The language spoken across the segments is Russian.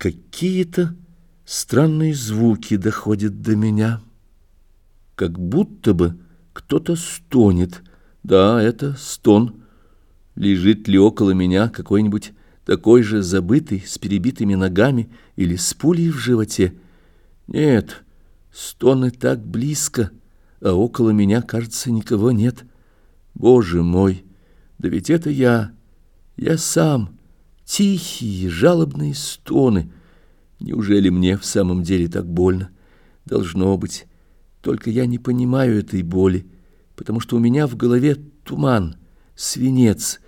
Какие-то странные звуки доходят до меня, как будто бы кто-то стонет. Да, это стон. Лежит ли около меня какой-нибудь такой же забытый, с перебитыми ногами или с пулей в животе? Нет, стоны так близко, а около меня, кажется, никого нет. Боже мой, да ведь это я, я сам, тихие, жалобные стоны. Неужели мне в самом деле так больно? Должно быть, только я не понимаю этой боли, потому что у меня в голове туман, свинец.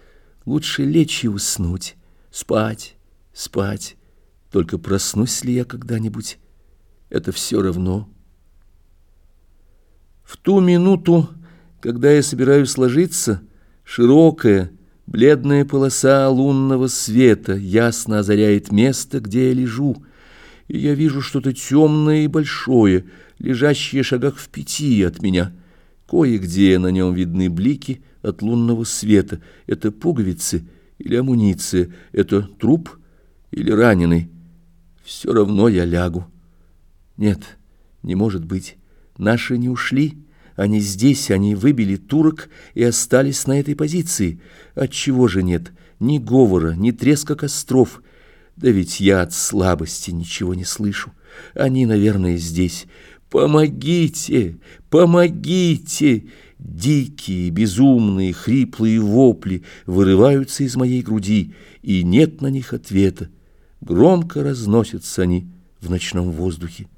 Лучше лечь и уснуть, спать, спать. Только проснусь ли я когда-нибудь? Это все равно. В ту минуту, когда я собираюсь ложиться, широкая, бледная полоса лунного света ясно озаряет место, где я лежу, и я вижу что-то темное и большое, лежащее в шагах в пяти от меня. Кое-где на нем видны блики от лунного света. Это пуговицы или амуниция, это труп или раненый. Все равно я лягу. Нет, не может быть. Наши не ушли. Они здесь, они выбили турок и остались на этой позиции. Отчего же нет ни говора, ни треска костров? Да ведь я от слабости ничего не слышу. Они, наверное, здесь. Помогите! Помогите! Дикие, безумные, хриплые вопли вырываются из моей груди, и нет на них ответа. Громко разносятся они в ночном воздухе.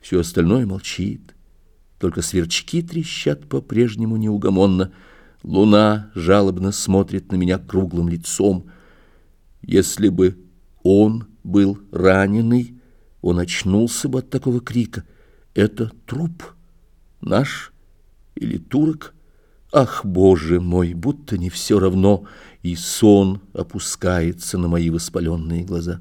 Все остальное молчит. Только сверчки трещат по-прежнему неугомонно. Луна жалобно смотрит на меня круглым лицом. Если бы он был раненый, он очнулся бы от такого крика. Это труп наш или турок? Ах, Боже мой, будто не все равно, и сон опускается на мои воспаленные глаза.